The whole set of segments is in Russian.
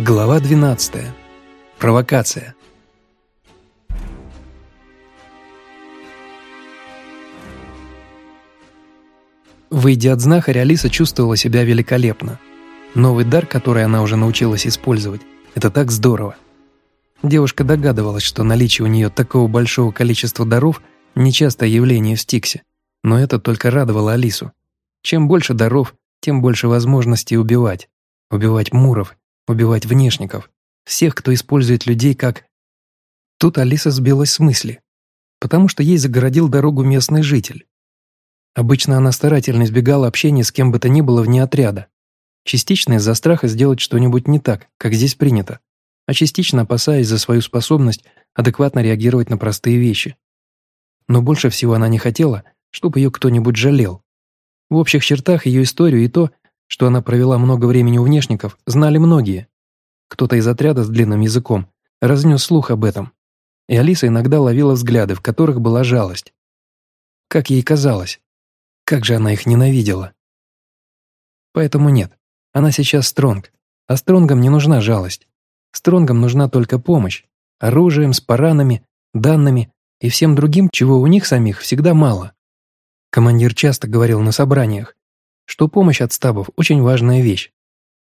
Глава 12. Провокация. Выйдя от знахаря, Алиса чувствовала себя великолепно. Новый дар, который она уже научилась использовать, это так здорово. Девушка догадывалась, что наличие у нее такого большого количества даров – нечастое явление в Стиксе, но это только радовало Алису. Чем больше даров, тем больше возможностей убивать. Убивать муров, убивать внешников, всех, кто использует людей как... Тут Алиса сбилась с мысли, потому что ей загородил дорогу местный житель. Обычно она старательно избегала общения с кем бы то ни было вне отряда, частично из-за страха сделать что-нибудь не так, как здесь принято, а частично опасаясь за свою способность адекватно реагировать на простые вещи. Но больше всего она не хотела, чтобы ее кто-нибудь жалел. В общих чертах ее историю и то, что она провела много времени у внешников, знали многие. Кто-то из отряда с длинным языком разнес слух об этом. И Алиса иногда ловила взгляды, в которых была жалость. Как ей казалось, как же она их ненавидела. Поэтому нет, она сейчас Стронг, а Стронгам не нужна жалость. Стронгам нужна только помощь, оружием, с паранами, данными и всем другим, чего у них самих всегда мало. Командир часто говорил на собраниях, что помощь от стабов – очень важная вещь.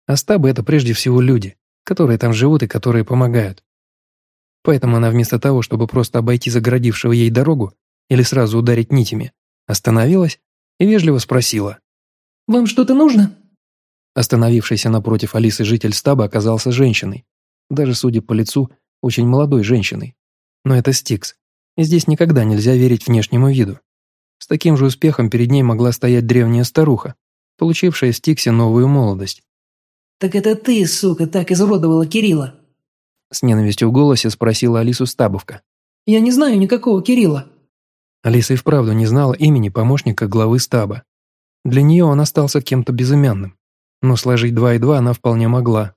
А стабы – это прежде всего люди, которые там живут и которые помогают. Поэтому она вместо того, чтобы просто обойти загородившего ей дорогу или сразу ударить нитями, остановилась и вежливо спросила. «Вам что-то нужно?» Остановившийся напротив Алисы житель стаба оказался женщиной. Даже, судя по лицу, очень молодой женщиной. Но это Стикс, и здесь никогда нельзя верить внешнему виду. С таким же успехом перед ней могла стоять древняя старуха, получившая в Стиксе новую молодость. «Так это ты, сука, так изуродовала Кирилла?» С ненавистью в голосе спросила Алису Стабовка. «Я не знаю никакого Кирилла». Алиса и вправду не знала имени помощника главы стаба. Для нее он остался кем-то безымянным, но сложить два и два она вполне могла.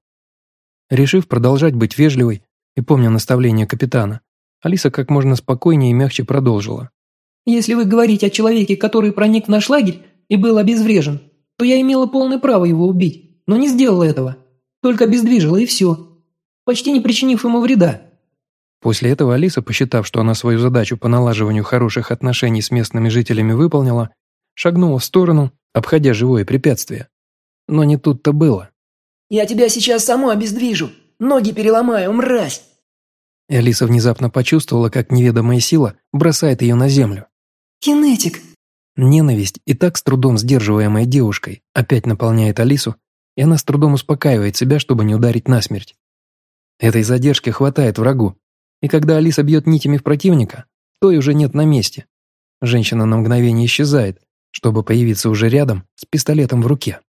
Решив продолжать быть вежливой и помня наставление капитана, Алиса как можно спокойнее и мягче продолжила. «Если вы говорите о человеке, который проник в наш лагерь и был обезврежен, то я имела полное право его убить, но не сделала этого. Только обездвижила и все. Почти не причинив ему вреда. После этого Алиса, посчитав, что она свою задачу по налаживанию хороших отношений с местными жителями выполнила, шагнула в сторону, обходя живое препятствие. Но не тут-то было. «Я тебя сейчас саму обездвижу! Ноги переломаю, мразь!» И Алиса внезапно почувствовала, как неведомая сила бросает ее на землю. «Кинетик!» Ненависть, и так с трудом сдерживаемая девушкой, опять наполняет Алису, и она с трудом успокаивает себя, чтобы не ударить насмерть. Этой задержки хватает врагу, и когда Алиса бьет нитями в противника, той уже нет на месте. Женщина на мгновение исчезает, чтобы появиться уже рядом с пистолетом в руке.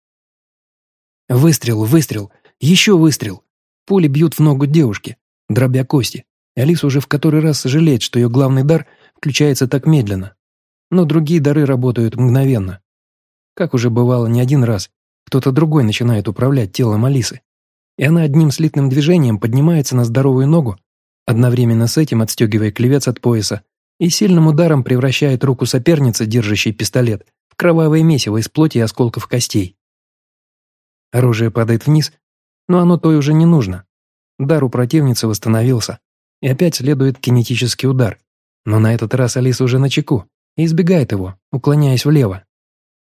Выстрел, выстрел, еще выстрел. Пули бьют в ногу девушки, дробя кости. И Алиса уже в который раз сожалеет, что ее главный дар включается так медленно но другие дары работают мгновенно. Как уже бывало не один раз, кто-то другой начинает управлять телом Алисы, и она одним слитным движением поднимается на здоровую ногу, одновременно с этим отстегивая клевец от пояса, и сильным ударом превращает руку соперницы, держащей пистолет, в кровавое месиво из плоти и осколков костей. Оружие падает вниз, но оно той уже не нужно. Дар у противницы восстановился, и опять следует кинетический удар, но на этот раз Алиса уже на чеку и избегает его, уклоняясь влево.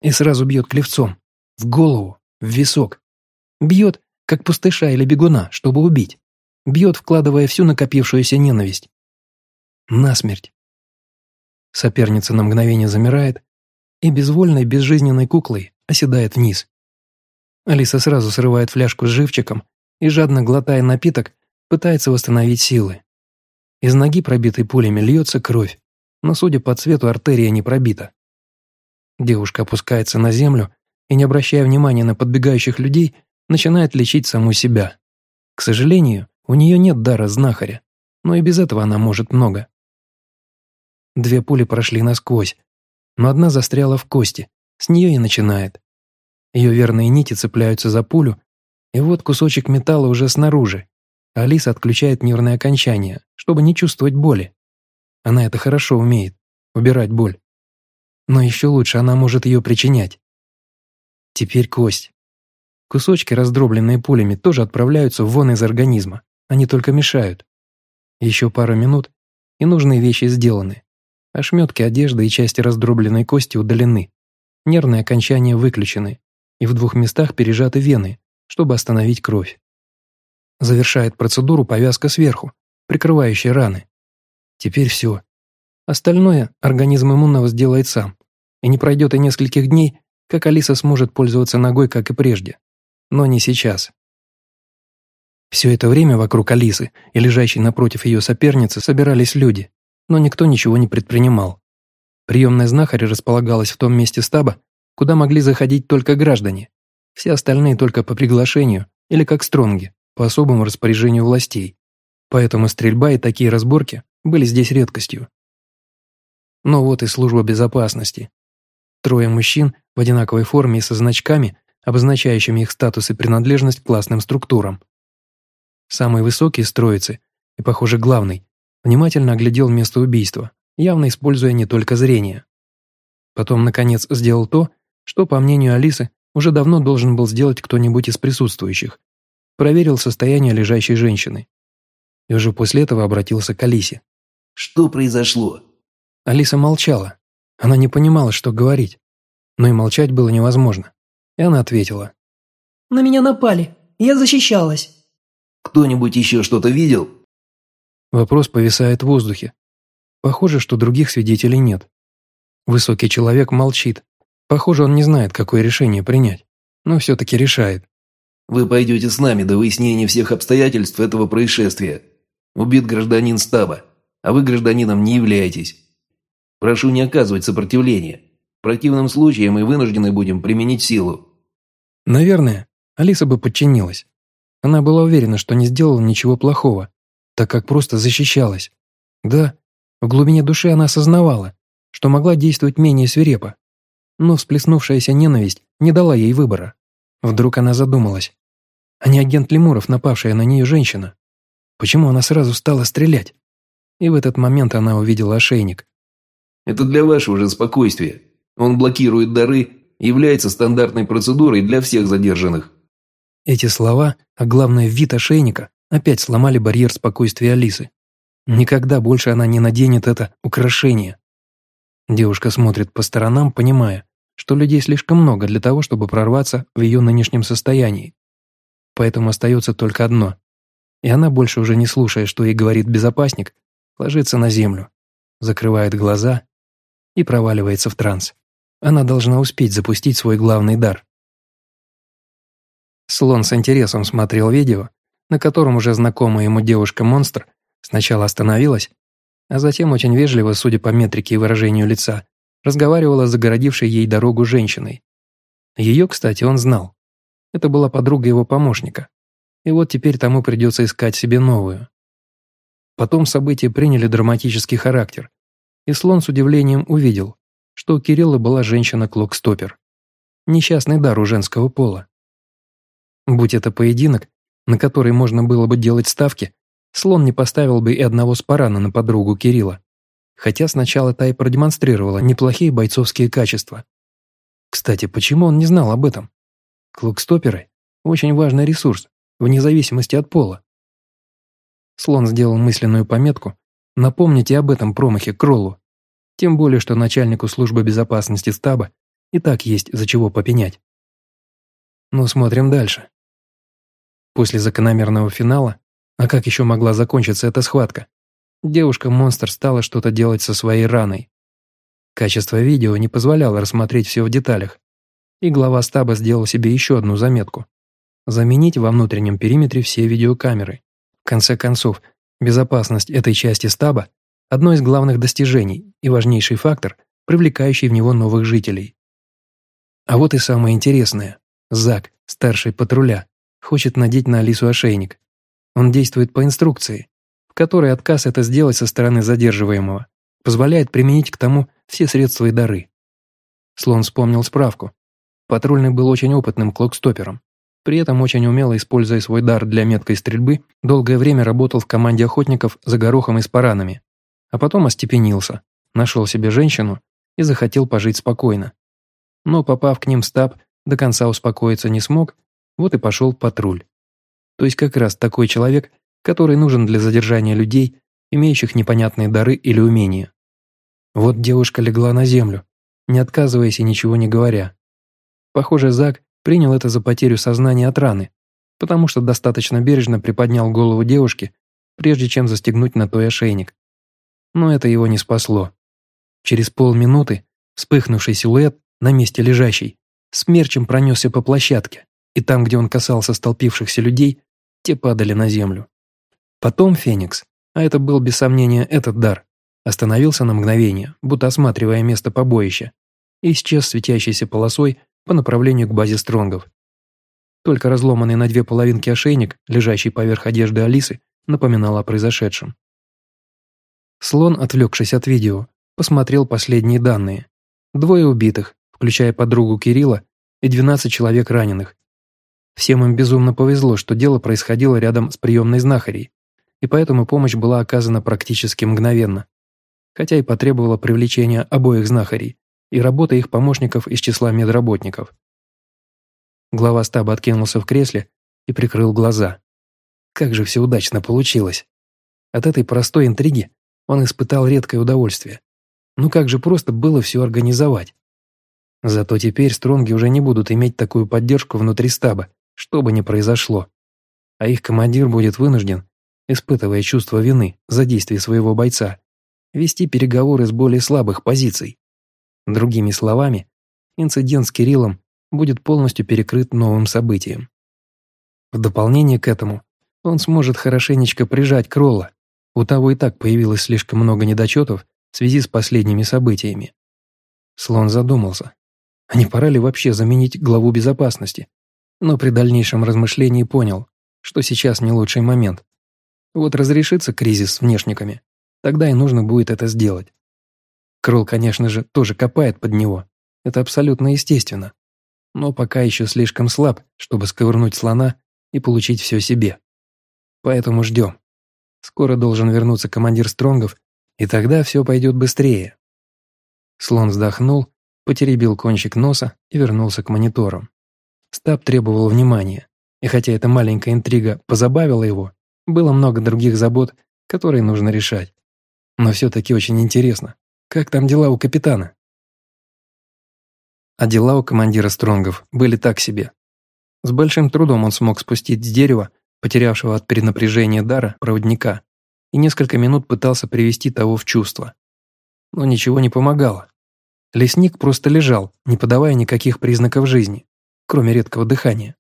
И сразу бьет клевцом, в голову, в висок. Бьет, как пустыша или бегуна, чтобы убить. Бьет, вкладывая всю накопившуюся ненависть. Насмерть. Соперница на мгновение замирает и безвольной, безжизненной куклой оседает вниз. Алиса сразу срывает фляжку с живчиком и, жадно глотая напиток, пытается восстановить силы. Из ноги, пробитой пулями, льется кровь но, судя по цвету, артерия не пробита. Девушка опускается на землю и, не обращая внимания на подбегающих людей, начинает лечить саму себя. К сожалению, у нее нет дара знахаря, но и без этого она может много. Две пули прошли насквозь, но одна застряла в кости, с нее и начинает. Ее верные нити цепляются за пулю, и вот кусочек металла уже снаружи. Алиса отключает нервное окончание, чтобы не чувствовать боли. Она это хорошо умеет, убирать боль. Но еще лучше она может ее причинять. Теперь кость. Кусочки, раздробленные пулями, тоже отправляются вон из организма. Они только мешают. Еще пару минут, и нужные вещи сделаны. Ошметки одежды и части раздробленной кости удалены. Нервные окончания выключены. И в двух местах пережаты вены, чтобы остановить кровь. Завершает процедуру повязка сверху, прикрывающая раны. Теперь все. Остальное организм иммунного сделает сам. И не пройдет и нескольких дней, как Алиса сможет пользоваться ногой, как и прежде. Но не сейчас. Все это время вокруг Алисы и лежащей напротив ее соперницы собирались люди, но никто ничего не предпринимал. Приемная знахаря располагалась в том месте стаба, куда могли заходить только граждане. Все остальные только по приглашению или как стронги, по особому распоряжению властей. Поэтому стрельба и такие разборки были здесь редкостью. Но вот и служба безопасности. Трое мужчин в одинаковой форме и со значками, обозначающими их статус и принадлежность к классным структурам. Самый высокий из троицы, и, похоже, главный, внимательно оглядел место убийства, явно используя не только зрение. Потом, наконец, сделал то, что, по мнению Алисы, уже давно должен был сделать кто-нибудь из присутствующих. Проверил состояние лежащей женщины. И уже после этого обратился к Алисе. «Что произошло?» Алиса молчала. Она не понимала, что говорить. Но и молчать было невозможно. И она ответила. «На меня напали. Я защищалась». Кто-нибудь еще что-то видел?» Вопрос повисает в воздухе. Похоже, что других свидетелей нет. Высокий человек молчит. Похоже, он не знает, какое решение принять. Но все-таки решает. «Вы пойдете с нами до выяснения всех обстоятельств этого происшествия. Убит гражданин стаба, а вы гражданином не являетесь. Прошу не оказывать сопротивления. В противном случае мы вынуждены будем применить силу». Наверное, Алиса бы подчинилась. Она была уверена, что не сделала ничего плохого, так как просто защищалась. Да, в глубине души она осознавала, что могла действовать менее свирепо. Но всплеснувшаяся ненависть не дала ей выбора. Вдруг она задумалась. А не агент Лемуров, напавшая на нее женщина? Почему она сразу стала стрелять? И в этот момент она увидела ошейник. «Это для вашего же спокойствия. Он блокирует дары, является стандартной процедурой для всех задержанных. Эти слова, а главное вид ошейника, опять сломали барьер спокойствия Алисы. Никогда больше она не наденет это украшение. Девушка смотрит по сторонам, понимая, что людей слишком много для того, чтобы прорваться в ее нынешнем состоянии. Поэтому остается только одно. И она, больше уже не слушая, что ей говорит безопасник, ложится на землю, закрывает глаза и проваливается в транс. Она должна успеть запустить свой главный дар. Слон с интересом смотрел видео, на котором уже знакомая ему девушка-монстр сначала остановилась, а затем очень вежливо, судя по метрике и выражению лица, разговаривала с загородившей ей дорогу женщиной. Ее, кстати, он знал. Это была подруга его помощника. И вот теперь тому придется искать себе новую. Потом события приняли драматический характер, и слон с удивлением увидел, что у Кирилла была женщина-клокстопер. Несчастный дар у женского пола. Будь это поединок, на который можно было бы делать ставки, слон не поставил бы и одного спарана на подругу Кирилла. Хотя сначала та и продемонстрировала неплохие бойцовские качества. Кстати, почему он не знал об этом? Клукстоперы – очень важный ресурс, вне зависимости от пола. Слон сделал мысленную пометку «Напомните об этом промахе Кроллу». Тем более, что начальнику службы безопасности стаба и так есть за чего попенять. Но смотрим дальше. После закономерного финала, а как еще могла закончиться эта схватка, девушка-монстр стала что-то делать со своей раной. Качество видео не позволяло рассмотреть все в деталях, и глава стаба сделал себе еще одну заметку. Заменить во внутреннем периметре все видеокамеры. Конце концов, безопасность этой части стаба – одно из главных достижений и важнейший фактор, привлекающий в него новых жителей. А вот и самое интересное. Зак, старший патруля, хочет надеть на Алису ошейник. Он действует по инструкции, в которой отказ это сделать со стороны задерживаемого позволяет применить к тому все средства и дары. Слон вспомнил справку. Патрульный был очень опытным клокстопером. При этом очень умело используя свой дар для меткой стрельбы, долгое время работал в команде охотников за горохом и с паранами. А потом остепенился, нашел себе женщину и захотел пожить спокойно. Но попав к ним в стаб, до конца успокоиться не смог, Вот и пошел патруль. То есть как раз такой человек, который нужен для задержания людей, имеющих непонятные дары или умения. Вот девушка легла на землю, не отказываясь и ничего не говоря. Похоже, Зак принял это за потерю сознания от раны, потому что достаточно бережно приподнял голову девушки, прежде чем застегнуть на той ошейник. Но это его не спасло. Через полминуты вспыхнувший силуэт на месте лежащий смерчем пронесся по площадке, и там, где он касался столпившихся людей, те падали на землю. Потом Феникс, а это был без сомнения этот дар, остановился на мгновение, будто осматривая место побоища, и исчез светящейся полосой по направлению к базе Стронгов. Только разломанный на две половинки ошейник, лежащий поверх одежды Алисы, напоминал о произошедшем. Слон, отвлекшись от видео, посмотрел последние данные. Двое убитых, включая подругу Кирилла, и 12 человек раненых. Всем им безумно повезло, что дело происходило рядом с приемной знахарей, и поэтому помощь была оказана практически мгновенно, хотя и потребовала привлечения обоих знахарей и работы их помощников из числа медработников. Глава стаба откинулся в кресле и прикрыл глаза. Как же все удачно получилось. От этой простой интриги он испытал редкое удовольствие. Ну как же просто было все организовать. Зато теперь стронги уже не будут иметь такую поддержку внутри стаба, что бы ни произошло. А их командир будет вынужден, испытывая чувство вины за действия своего бойца, вести переговоры с более слабых позиций. Другими словами, инцидент с Кириллом будет полностью перекрыт новым событием. В дополнение к этому, он сможет хорошенечко прижать Кролла. У того и так появилось слишком много недочетов в связи с последними событиями. Слон задумался, а не пора ли вообще заменить главу безопасности? Но при дальнейшем размышлении понял, что сейчас не лучший момент. Вот разрешится кризис с внешниками, тогда и нужно будет это сделать. Кролл, конечно же, тоже копает под него. Это абсолютно естественно но пока еще слишком слаб, чтобы сковырнуть слона и получить все себе. Поэтому ждем. Скоро должен вернуться командир Стронгов, и тогда все пойдет быстрее. Слон вздохнул, потеребил кончик носа и вернулся к мониторам. Стаб требовал внимания, и хотя эта маленькая интрига позабавила его, было много других забот, которые нужно решать. Но все-таки очень интересно, как там дела у капитана? а дела у командира Стронгов были так себе. С большим трудом он смог спустить с дерева, потерявшего от перенапряжения дара, проводника, и несколько минут пытался привести того в чувство. Но ничего не помогало. Лесник просто лежал, не подавая никаких признаков жизни, кроме редкого дыхания.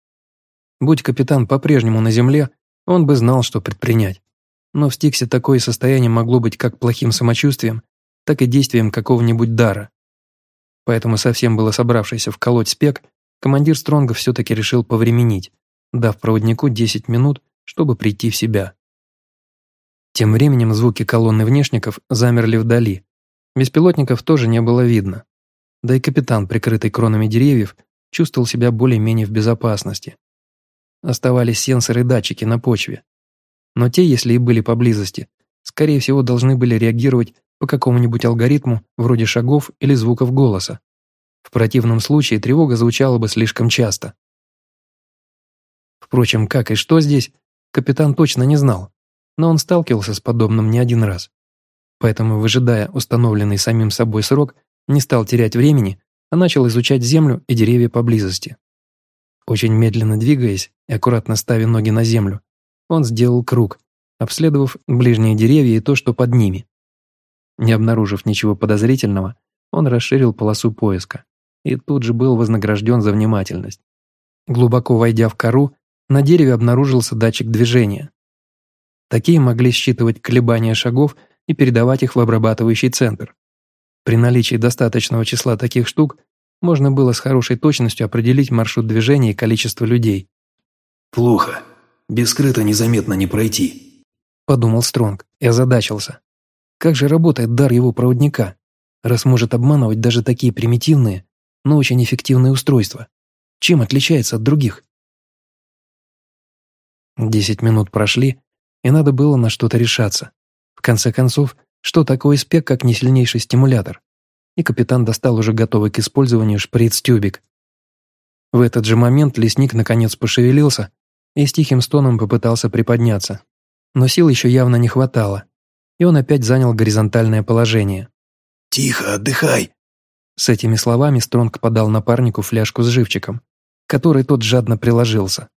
Будь капитан по-прежнему на земле, он бы знал, что предпринять. Но в Стиксе такое состояние могло быть как плохим самочувствием, так и действием какого-нибудь дара. Поэтому совсем было собравшийся вколоть спек, командир Стронга все-таки решил повременить, дав проводнику 10 минут, чтобы прийти в себя. Тем временем звуки колонны внешников замерли вдали. Беспилотников тоже не было видно. Да и капитан, прикрытый кронами деревьев, чувствовал себя более-менее в безопасности. Оставались сенсоры и датчики на почве. Но те, если и были поблизости, скорее всего должны были реагировать по какому-нибудь алгоритму, вроде шагов или звуков голоса. В противном случае тревога звучала бы слишком часто. Впрочем, как и что здесь, капитан точно не знал, но он сталкивался с подобным не один раз. Поэтому, выжидая установленный самим собой срок, не стал терять времени, а начал изучать землю и деревья поблизости. Очень медленно двигаясь и аккуратно ставя ноги на землю, он сделал круг, обследовав ближние деревья и то, что под ними. Не обнаружив ничего подозрительного, он расширил полосу поиска и тут же был вознагражден за внимательность. Глубоко войдя в кору, на дереве обнаружился датчик движения. Такие могли считывать колебания шагов и передавать их в обрабатывающий центр. При наличии достаточного числа таких штук можно было с хорошей точностью определить маршрут движения и количество людей. «Плохо. Без скрыто незаметно не пройти», – подумал Стронг и озадачился. Как же работает дар его проводника, раз может обманывать даже такие примитивные, но очень эффективные устройства? Чем отличается от других? Десять минут прошли, и надо было на что-то решаться. В конце концов, что такое спек, как не сильнейший стимулятор? И капитан достал уже готовый к использованию шприц-тюбик. В этот же момент лесник наконец пошевелился и с тихим стоном попытался приподняться. Но сил еще явно не хватало, и он опять занял горизонтальное положение. «Тихо, отдыхай!» С этими словами Стронг подал напарнику фляжку с живчиком, который тот жадно приложился.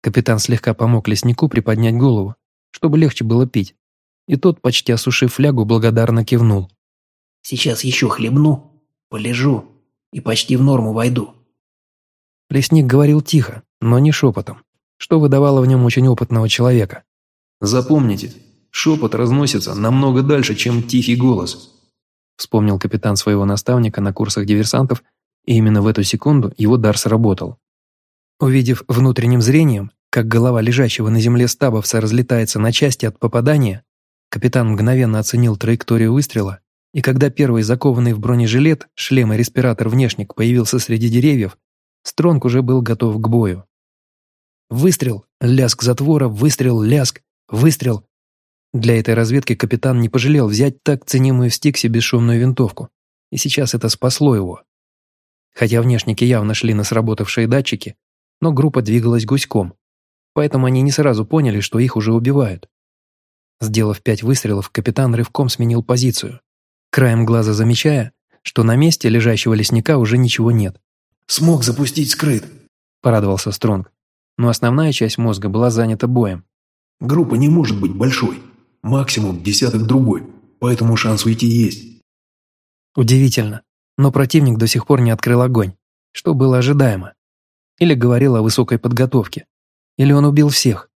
Капитан слегка помог леснику приподнять голову, чтобы легче было пить, и тот, почти осушив флягу, благодарно кивнул. «Сейчас еще хлебну, полежу и почти в норму войду». Лесник говорил тихо, но не шепотом, что выдавало в нем очень опытного человека. «Запомните, шепот разносится намного дальше, чем тихий голос», вспомнил капитан своего наставника на курсах диверсантов, и именно в эту секунду его дар сработал. Увидев внутренним зрением, как голова лежащего на земле стабовца разлетается на части от попадания, капитан мгновенно оценил траекторию выстрела, и когда первый закованный в бронежилет, шлем и респиратор внешник появился среди деревьев, Стронг уже был готов к бою. Выстрел, ляск затвора, выстрел, ляск, выстрел. Для этой разведки капитан не пожалел взять так ценимую в Стиксе бесшумную винтовку, и сейчас это спасло его. Хотя внешники явно шли на сработавшие датчики, но группа двигалась гуськом, поэтому они не сразу поняли, что их уже убивают. Сделав пять выстрелов, капитан рывком сменил позицию, краем глаза замечая, что на месте лежащего лесника уже ничего нет. «Смог запустить скрыт», – порадовался Стронг. Но основная часть мозга была занята боем. «Группа не может быть большой. Максимум десяток другой, поэтому шанс уйти есть». Удивительно, но противник до сих пор не открыл огонь, что было ожидаемо. Или говорил о высокой подготовке. Или он убил всех.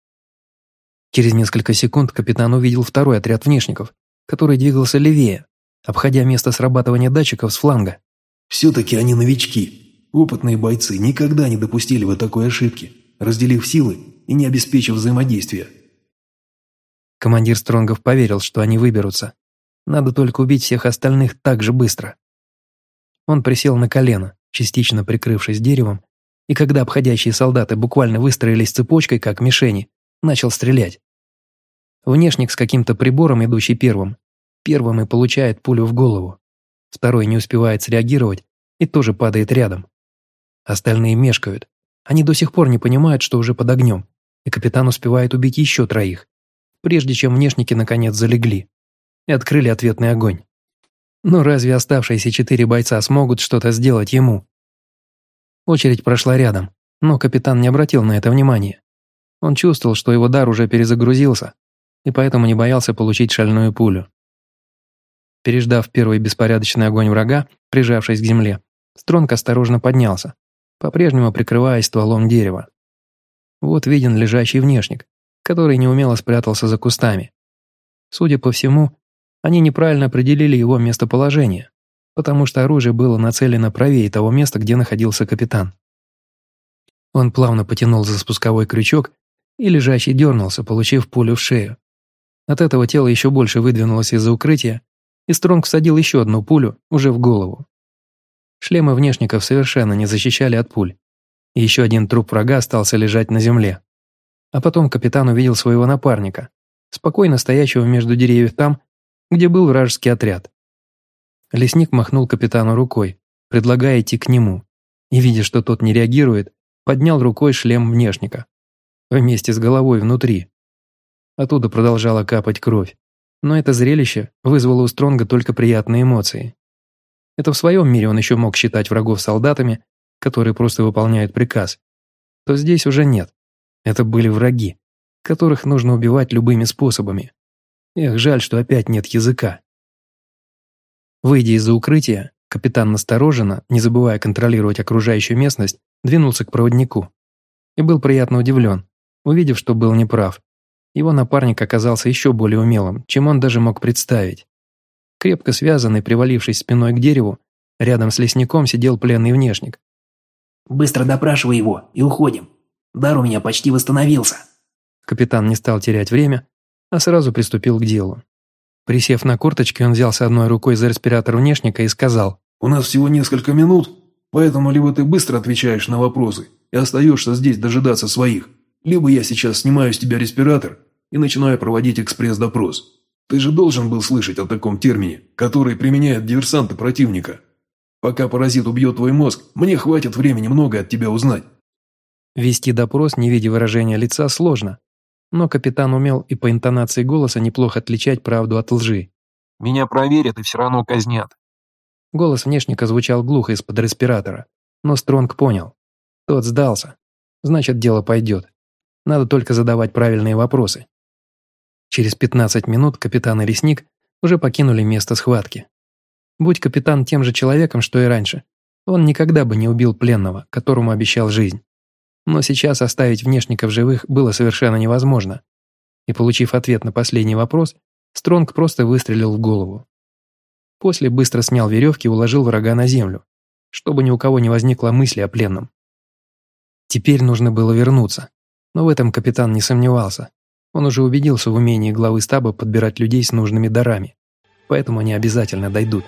Через несколько секунд капитан увидел второй отряд внешников, который двигался левее, обходя место срабатывания датчиков с фланга. «Все-таки они новички. Опытные бойцы никогда не допустили бы такой ошибки, разделив силы и не обеспечив взаимодействия». Командир Стронгов поверил, что они выберутся. Надо только убить всех остальных так же быстро. Он присел на колено, частично прикрывшись деревом, и когда обходящие солдаты буквально выстроились цепочкой, как мишени, начал стрелять. Внешник с каким-то прибором, идущий первым, первым и получает пулю в голову. Второй не успевает среагировать и тоже падает рядом. Остальные мешкают. Они до сих пор не понимают, что уже под огнем, и капитан успевает убить еще троих, прежде чем внешники наконец залегли и открыли ответный огонь. Но разве оставшиеся четыре бойца смогут что-то сделать ему? Очередь прошла рядом, но капитан не обратил на это внимания. Он чувствовал, что его дар уже перезагрузился, и поэтому не боялся получить шальную пулю. Переждав первый беспорядочный огонь врага, прижавшись к земле, Стронг осторожно поднялся, по-прежнему прикрываясь стволом дерева. Вот виден лежащий внешник, который неумело спрятался за кустами. Судя по всему, они неправильно определили его местоположение потому что оружие было нацелено правее того места, где находился капитан. Он плавно потянул за спусковой крючок, и лежащий дернулся, получив пулю в шею. От этого тело еще больше выдвинулось из-за укрытия, и Стронг всадил еще одну пулю уже в голову. Шлемы внешников совершенно не защищали от пуль, и еще один труп врага остался лежать на земле. А потом капитан увидел своего напарника, спокойно стоящего между деревьев там, где был вражеский отряд. Лесник махнул капитану рукой, предлагая идти к нему, и, видя, что тот не реагирует, поднял рукой шлем внешника. Вместе с головой внутри. Оттуда продолжала капать кровь. Но это зрелище вызвало у Стронга только приятные эмоции. Это в своем мире он еще мог считать врагов солдатами, которые просто выполняют приказ. То здесь уже нет. Это были враги, которых нужно убивать любыми способами. Эх, жаль, что опять нет языка. Выйдя из-за укрытия, капитан настороженно, не забывая контролировать окружающую местность, двинулся к проводнику. И был приятно удивлен, увидев, что был неправ. Его напарник оказался еще более умелым, чем он даже мог представить. Крепко связанный, привалившись спиной к дереву, рядом с лесником сидел пленный внешник. «Быстро допрашивай его и уходим. Дар у меня почти восстановился». Капитан не стал терять время, а сразу приступил к делу. Присев на корточки, он взялся одной рукой за респиратор внешника и сказал. «У нас всего несколько минут, поэтому либо ты быстро отвечаешь на вопросы и остаешься здесь дожидаться своих, либо я сейчас снимаю с тебя респиратор и начинаю проводить экспресс-допрос. Ты же должен был слышать о таком термине, который применяют диверсанты противника. Пока паразит убьет твой мозг, мне хватит времени много от тебя узнать». Вести допрос, не видя выражения лица, сложно. Но капитан умел и по интонации голоса неплохо отличать правду от лжи. «Меня проверят и все равно казнят». Голос внешника звучал глухо из-под респиратора, но Стронг понял. Тот сдался. Значит, дело пойдет. Надо только задавать правильные вопросы. Через 15 минут капитан и лесник уже покинули место схватки. Будь капитан тем же человеком, что и раньше, он никогда бы не убил пленного, которому обещал жизнь. Но сейчас оставить внешников живых было совершенно невозможно. И получив ответ на последний вопрос, Стронг просто выстрелил в голову. После быстро снял веревки и уложил врага на землю, чтобы ни у кого не возникло мысли о пленном. Теперь нужно было вернуться, но в этом капитан не сомневался. Он уже убедился в умении главы стаба подбирать людей с нужными дарами, поэтому они обязательно дойдут.